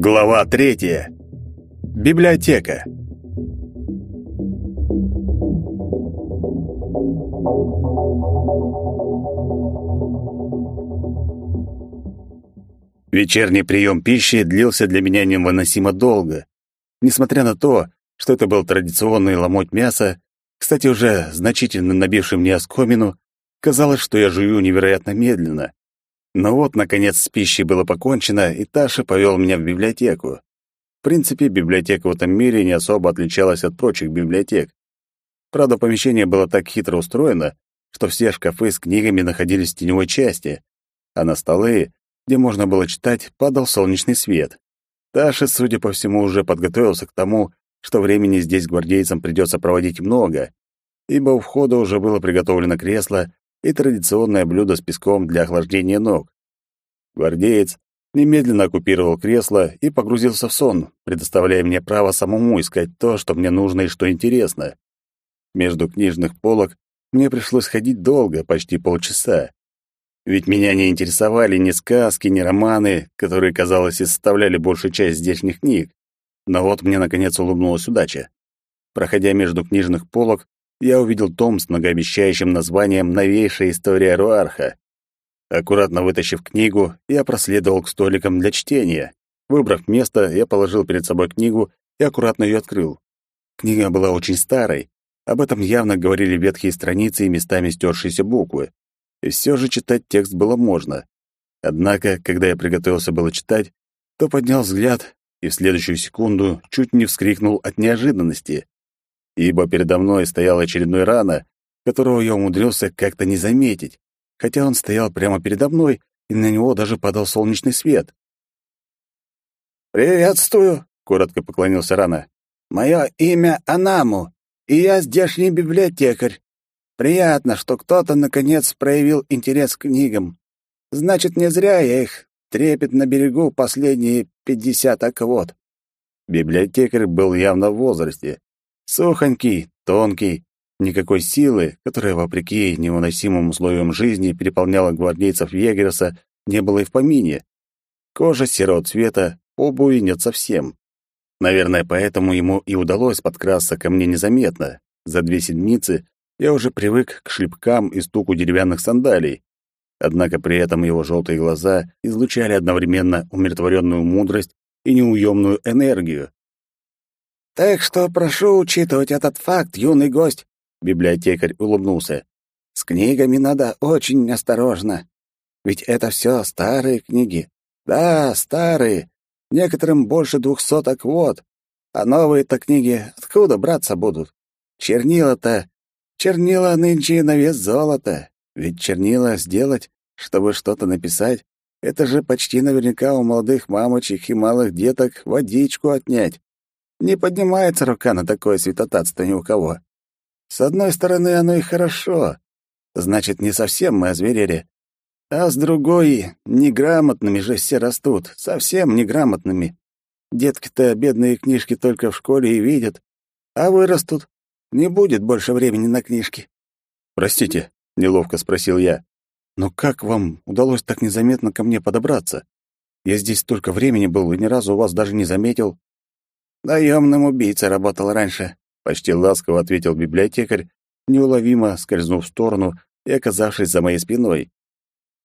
Глава третья. Библиотека. Вечерний прием пищи длился для меня невыносимо долго. Несмотря на то, что это был традиционный ломоть мяса, кстати, уже значительно набивший мне оскомину, казалось, что я жую невероятно медленно. Но вот, наконец, с пищей было покончено, и Таша повел меня в библиотеку. В принципе, библиотека в этом мире не особо отличалась от прочих библиотек. Правда, помещение было так хитро устроено, что все шкафы с книгами находились в теневой части, а на столы где можно было читать, падал солнечный свет. Таша, судя по всему, уже подготовился к тому, что времени здесь гвардейцам придется проводить много, ибо у входа уже было приготовлено кресло и традиционное блюдо с песком для охлаждения ног. Гвардеец немедленно оккупировал кресло и погрузился в сон, предоставляя мне право самому искать то, что мне нужно и что интересно. Между книжных полок мне пришлось ходить долго, почти полчаса. Ведь меня не интересовали ни сказки, ни романы, которые, казалось, и составляли большую часть здешних книг. Но вот мне, наконец, улыбнулась удача. Проходя между книжных полок, я увидел том с многообещающим названием «Новейшая история Руарха». Аккуратно вытащив книгу, я проследовал к столикам для чтения. Выбрав место, я положил перед собой книгу и аккуратно ее открыл. Книга была очень старой. Об этом явно говорили ветхие страницы и местами стершиеся буквы и все же читать текст было можно. Однако, когда я приготовился было читать, то поднял взгляд и в следующую секунду чуть не вскрикнул от неожиданности, ибо передо мной стоял очередной рана, которого я умудрился как-то не заметить, хотя он стоял прямо передо мной, и на него даже падал солнечный свет. «Приветствую», — коротко поклонился Рана. «Мое имя Анаму, и я здешний библиотекарь. Приятно, что кто-то, наконец, проявил интерес к книгам. Значит, не зря я их трепет на берегу последние пятьдесят аквот. Библиотекарь был явно в возрасте. Сухонький, тонкий, никакой силы, которая, вопреки невыносимым условиям жизни, переполняла гвардейцев Егерса, не было и в помине. Кожа серого цвета, обуви нет совсем. Наверное, поэтому ему и удалось подкрасться ко мне незаметно. За две седмицы я уже привык к шлепкам и стуку деревянных сандалий. Однако при этом его желтые глаза излучали одновременно умиротворенную мудрость и неуемную энергию. «Так что прошу учитывать этот факт, юный гость», — библиотекарь улыбнулся. «С книгами надо очень осторожно. Ведь это все старые книги. Да, старые. Некоторым больше двухсоток вот. А новые-то книги откуда браться будут? Чернила-то Чернила нынче на вес золота. Ведь чернила сделать, чтобы что-то написать, это же почти наверняка у молодых мамочек и малых деток водичку отнять. Не поднимается рука на такое святотатство ни у кого. С одной стороны, оно и хорошо. Значит, не совсем мы озверели. А с другой, неграмотными же все растут, совсем неграмотными. Детки-то бедные книжки только в школе и видят, а вырастут, не будет больше времени на книжки. Простите, неловко спросил я. Но как вам удалось так незаметно ко мне подобраться? Я здесь столько времени был и ни разу вас даже не заметил. Наемным убийцей работал раньше, почти ласково ответил библиотекарь, неуловимо скользнув в сторону и оказавшись за моей спиной.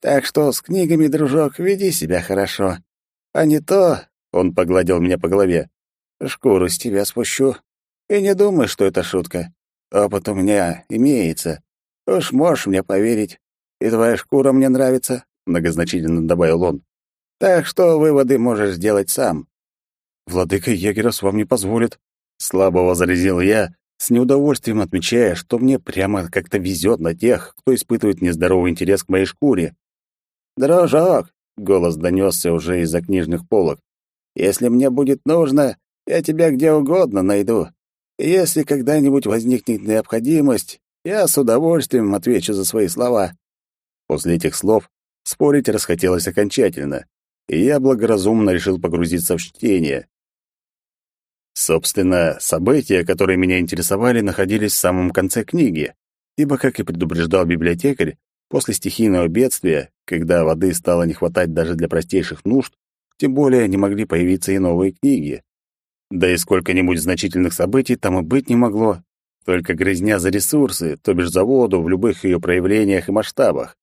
Так что с книгами, дружок, веди себя хорошо. А не то, он погладил меня по голове, шкуру с тебя спущу. И не думай, что это шутка. Опыт у меня имеется. Уж можешь мне поверить. И твоя шкура мне нравится, — многозначительно добавил он. Так что выводы можешь сделать сам. Владыка Егерос вам не позволит. Слабо возразил я, с неудовольствием отмечая, что мне прямо как-то везет на тех, кто испытывает нездоровый интерес к моей шкуре. «Дружок!» — голос донесся уже из-за книжных полок. «Если мне будет нужно, я тебя где угодно найду. Если когда-нибудь возникнет необходимость, я с удовольствием отвечу за свои слова». После этих слов спорить расхотелось окончательно, и я благоразумно решил погрузиться в чтение. Собственно, события, которые меня интересовали, находились в самом конце книги. ибо, как и предупреждал библиотекарь, после стихийного бедствия, когда воды стало не хватать даже для простейших нужд, тем более не могли появиться и новые книги. Да и сколько-нибудь значительных событий там и быть не могло. Только грязня за ресурсы, то бишь за воду в любых ее проявлениях и масштабах.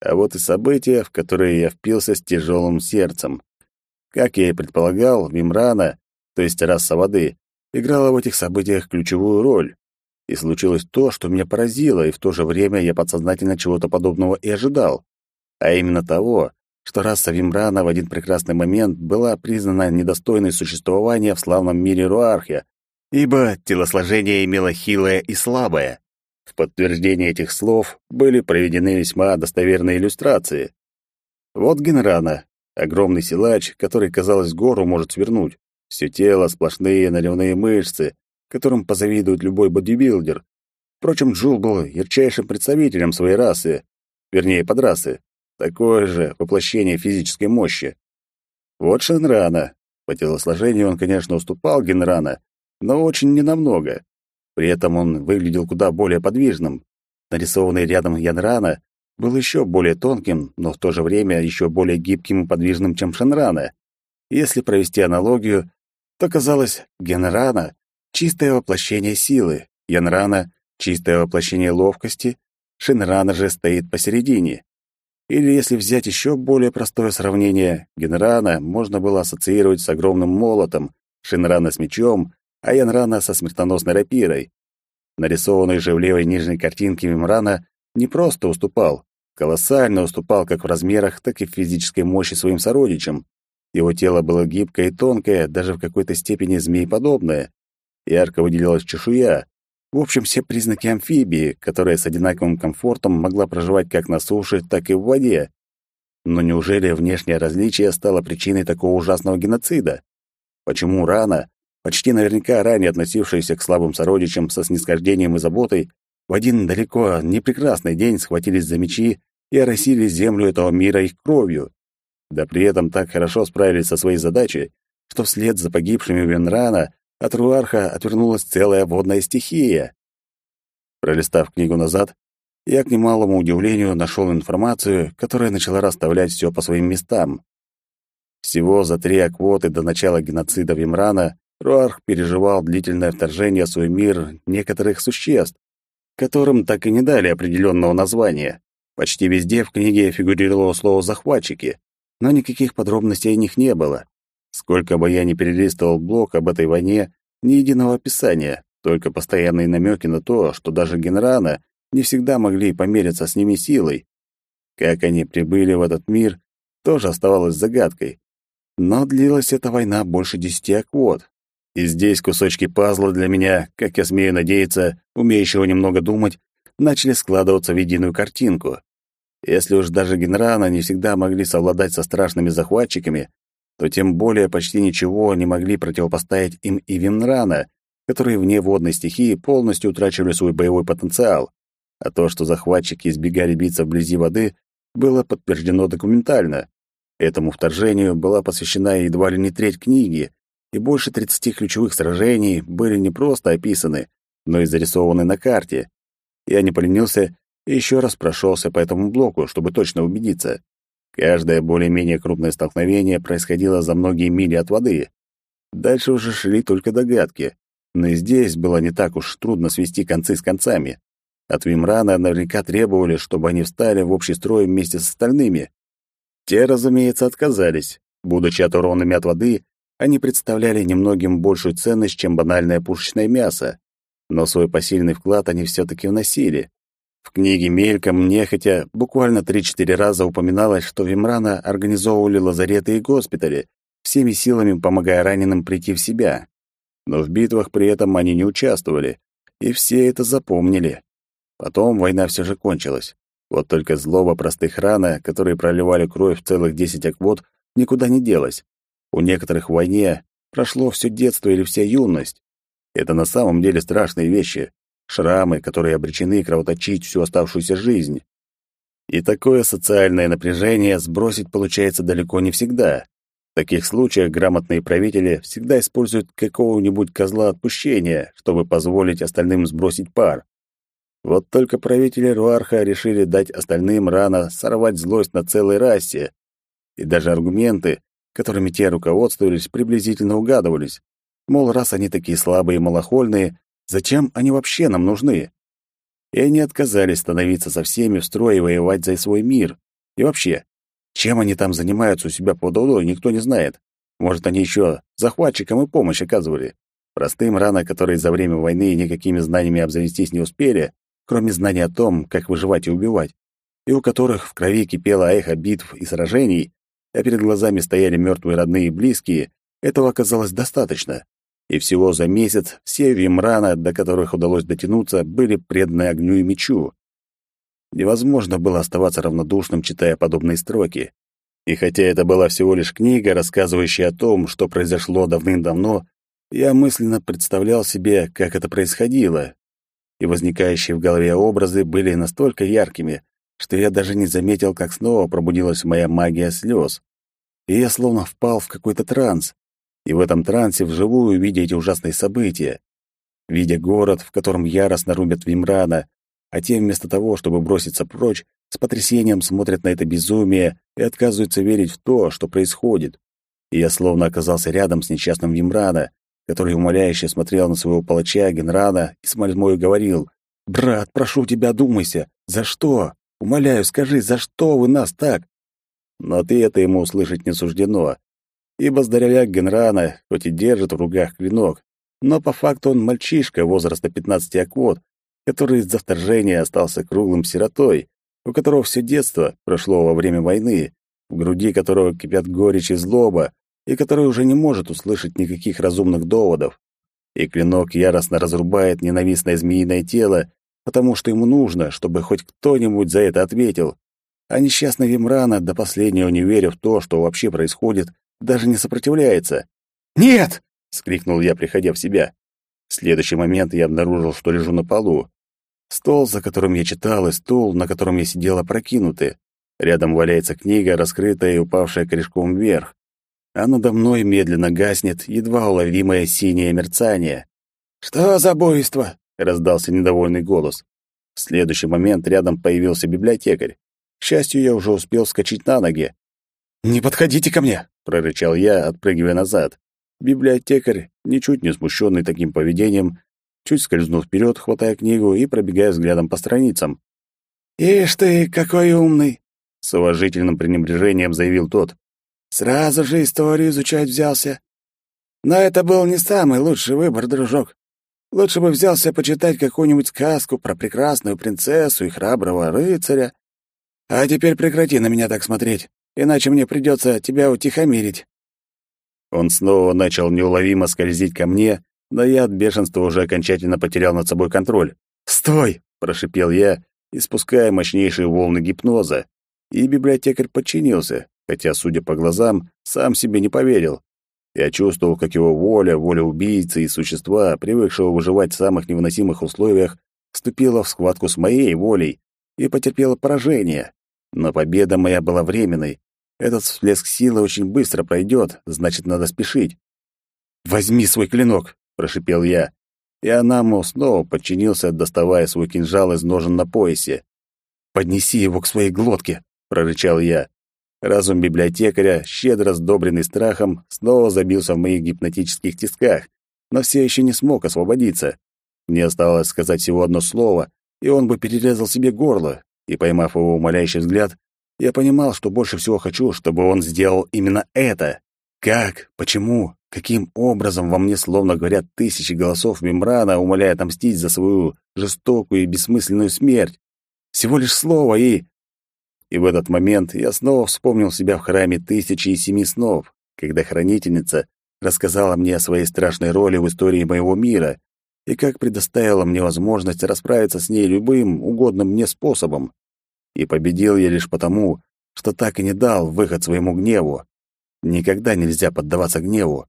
А вот и события, в которые я впился с тяжелым сердцем. Как я и предполагал, Вимрана, то есть раса воды, играла в этих событиях ключевую роль. И случилось то, что меня поразило, и в то же время я подсознательно чего-то подобного и ожидал. А именно того, что раса Вимрана в один прекрасный момент была признана недостойной существования в славном мире Руархе, ибо телосложение имело хилое и слабое. В подтверждение этих слов были проведены весьма достоверные иллюстрации. Вот Генрана, огромный силач, который, казалось, гору может свернуть. Все тело сплошные наливные мышцы, которым позавидует любой бодибилдер. Впрочем, Джул был ярчайшим представителем своей расы, вернее, подрасы. Такое же воплощение физической мощи. Вот Шенрана. По телосложению он, конечно, уступал Генрана, но очень ненамного. При этом он выглядел куда более подвижным. Нарисованный рядом Янрана был еще более тонким, но в то же время еще более гибким и подвижным, чем Шенрана. Если провести аналогию, то казалось, Генрана — чистое воплощение силы, Янрана — чистое воплощение ловкости, Шинрана же стоит посередине. Или если взять еще более простое сравнение, Генрана можно было ассоциировать с огромным молотом, Шинрана с мечом, а Янрана со смертоносной рапирой. Нарисованный же в левой нижней картинке Мемрана не просто уступал, колоссально уступал как в размерах, так и в физической мощи своим сородичам. Его тело было гибкое и тонкое, даже в какой-то степени змееподобное. Ярко выделялась чешуя. В общем, все признаки амфибии, которая с одинаковым комфортом могла проживать как на суше, так и в воде. Но неужели внешнее различие стало причиной такого ужасного геноцида? Почему рано, почти наверняка ранее относившиеся к слабым сородичам со снисхождением и заботой, в один далеко не прекрасный день схватились за мечи и оросили землю этого мира их кровью? да при этом так хорошо справились со своей задачей, что вслед за погибшими Венрана от Руарха отвернулась целая водная стихия. Пролистав книгу назад, я, к немалому удивлению, нашел информацию, которая начала расставлять все по своим местам. Всего за три аквоты до начала геноцида Вимрана Руарх переживал длительное вторжение в свой мир некоторых существ, которым так и не дали определенного названия. Почти везде в книге фигурировало слово «захватчики», но никаких подробностей о них не было. Сколько бы я ни перелистывал блок об этой войне, ни единого описания, только постоянные намеки на то, что даже Генрана не всегда могли помериться с ними силой. Как они прибыли в этот мир, тоже оставалось загадкой. Но длилась эта война больше десяти аквот. И здесь кусочки пазла для меня, как я смею надеяться, умеющего немного думать, начали складываться в единую картинку. Если уж даже Генрана не всегда могли совладать со страшными захватчиками, то тем более почти ничего не могли противопоставить им и Винрана, которые вне водной стихии полностью утрачивали свой боевой потенциал. А то, что захватчики избегали биться вблизи воды, было подтверждено документально. Этому вторжению была посвящена едва ли не треть книги, и больше 30 ключевых сражений были не просто описаны, но и зарисованы на карте. Я не поленился и еще раз прошелся по этому блоку, чтобы точно убедиться. Каждое более-менее крупное столкновение происходило за многие мили от воды. Дальше уже шли только догадки, но и здесь было не так уж трудно свести концы с концами. От Вимрана наверняка требовали, чтобы они встали в общий строй вместе с остальными. Те, разумеется, отказались. Будучи оторванными от воды, они представляли немногим большую ценность, чем банальное пушечное мясо. Но свой посильный вклад они все-таки вносили. В книге мельком, нехотя, буквально три-четыре раза упоминалось, что Вимрана организовывали лазареты и госпитали, всеми силами помогая раненым прийти в себя. Но в битвах при этом они не участвовали, и все это запомнили. Потом война все же кончилась. Вот только злоба простых рана, которые проливали кровь целых десять аквот, никуда не делась. У некоторых в войне прошло все детство или вся юность. Это на самом деле страшные вещи шрамы, которые обречены кровоточить всю оставшуюся жизнь. И такое социальное напряжение сбросить получается далеко не всегда. В таких случаях грамотные правители всегда используют какого-нибудь козла отпущения, чтобы позволить остальным сбросить пар. Вот только правители Руарха решили дать остальным рано сорвать злость на целой расе. И даже аргументы, которыми те руководствовались, приблизительно угадывались. Мол, раз они такие слабые и малохольные, зачем они вообще нам нужны? И они отказались становиться со всеми в строй и воевать за свой мир. И вообще, чем они там занимаются у себя под водой, никто не знает. Может, они еще захватчикам и помощь оказывали. Простым рано, которые за время войны никакими знаниями обзавестись не успели, кроме знаний о том, как выживать и убивать, и у которых в крови кипело эхо битв и сражений, а перед глазами стояли мертвые родные и близкие, этого оказалось достаточно. И всего за месяц все вимрана, до которых удалось дотянуться, были преданы огню и мечу. Невозможно было оставаться равнодушным, читая подобные строки. И хотя это была всего лишь книга, рассказывающая о том, что произошло давным-давно, я мысленно представлял себе, как это происходило. И возникающие в голове образы были настолько яркими, что я даже не заметил, как снова пробудилась моя магия слез. И я словно впал в какой-то транс. И в этом трансе вживую видя эти ужасные события. Видя город, в котором яростно рубят Вимрана, а те вместо того, чтобы броситься прочь, с потрясением смотрят на это безумие и отказываются верить в то, что происходит. И я словно оказался рядом с несчастным Вимрана, который умоляюще смотрел на своего палача Генрана и с мольбой говорил, «Брат, прошу тебя, думайся. За что? Умоляю, скажи, за что вы нас так?» Но ты это ему услышать не суждено, ибо здоровяк Генрана хоть и держит в руках клинок, но по факту он мальчишка возраста 15 аквот, который из-за вторжения остался круглым сиротой, у которого все детство прошло во время войны, в груди которого кипят горечь и злоба, и который уже не может услышать никаких разумных доводов. И клинок яростно разрубает ненавистное змеиное тело, потому что ему нужно, чтобы хоть кто-нибудь за это ответил. А несчастный Вимрана, до последнего не веря в то, что вообще происходит, даже не сопротивляется. «Нет!» — скрикнул я, приходя в себя. В следующий момент я обнаружил, что лежу на полу. Стол, за которым я читал, и стул, на котором я сидел, опрокинуты. Рядом валяется книга, раскрытая и упавшая корешком вверх. А надо мной медленно гаснет едва уловимое синее мерцание. «Что за буйство?» — раздался недовольный голос. В следующий момент рядом появился библиотекарь. К счастью, я уже успел вскочить на ноги. «Не подходите ко мне!» — прорычал я, отпрыгивая назад. Библиотекарь, ничуть не смущенный таким поведением, чуть скользнул вперед, хватая книгу и пробегая взглядом по страницам. «Ишь ты, какой умный!» — с уважительным пренебрежением заявил тот. «Сразу же историю изучать взялся. Но это был не самый лучший выбор, дружок. Лучше бы взялся почитать какую-нибудь сказку про прекрасную принцессу и храброго рыцаря. А теперь прекрати на меня так смотреть, иначе мне придется тебя утихомирить». Он снова начал неуловимо скользить ко мне, но я от бешенства уже окончательно потерял над собой контроль. «Стой!» — прошипел я, испуская мощнейшие волны гипноза. И библиотекарь подчинился, хотя, судя по глазам, сам себе не поверил. Я чувствовал, как его воля, воля убийцы и существа, привыкшего выживать в самых невыносимых условиях, вступила в схватку с моей волей и потерпела поражение. Но победа моя была временной, этот всплеск силы очень быстро пройдет, значит, надо спешить. «Возьми свой клинок!» — прошипел я. И Анаму снова подчинился, доставая свой кинжал из ножен на поясе. «Поднеси его к своей глотке!» — прорычал я. Разум библиотекаря, щедро сдобренный страхом, снова забился в моих гипнотических тисках, но все еще не смог освободиться. Мне осталось сказать всего одно слово, и он бы перерезал себе горло, и, поймав его умоляющий взгляд, я понимал, что больше всего хочу, чтобы он сделал именно это. Как? Почему? Каким образом во мне словно говорят тысячи голосов Мембрана, умоляя отомстить за свою жестокую и бессмысленную смерть? Всего лишь слово и... И в этот момент я снова вспомнил себя в храме Тысячи и Семи Снов, когда хранительница рассказала мне о своей страшной роли в истории моего мира и как предоставила мне возможность расправиться с ней любым угодным мне способом. И победил я лишь потому, что так и не дал выход своему гневу. Никогда нельзя поддаваться гневу.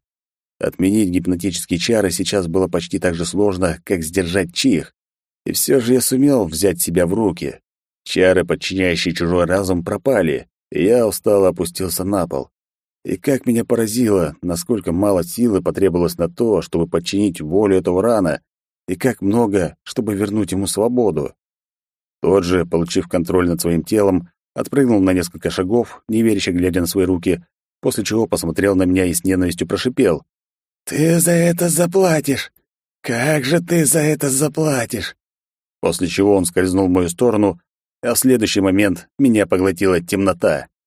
Отменить гипнотические чары сейчас было почти так же сложно, как сдержать чих. И все же я сумел взять себя в руки. Чары, подчиняющие чужой разум, пропали, и я устало опустился на пол. И как меня поразило, насколько мало силы потребовалось на то, чтобы подчинить волю этого рана, и как много, чтобы вернуть ему свободу. Тот же, получив контроль над своим телом, отпрыгнул на несколько шагов, неверяще глядя на свои руки, после чего посмотрел на меня и с ненавистью прошипел. «Ты за это заплатишь! Как же ты за это заплатишь?» После чего он скользнул в мою сторону, а в следующий момент меня поглотила темнота.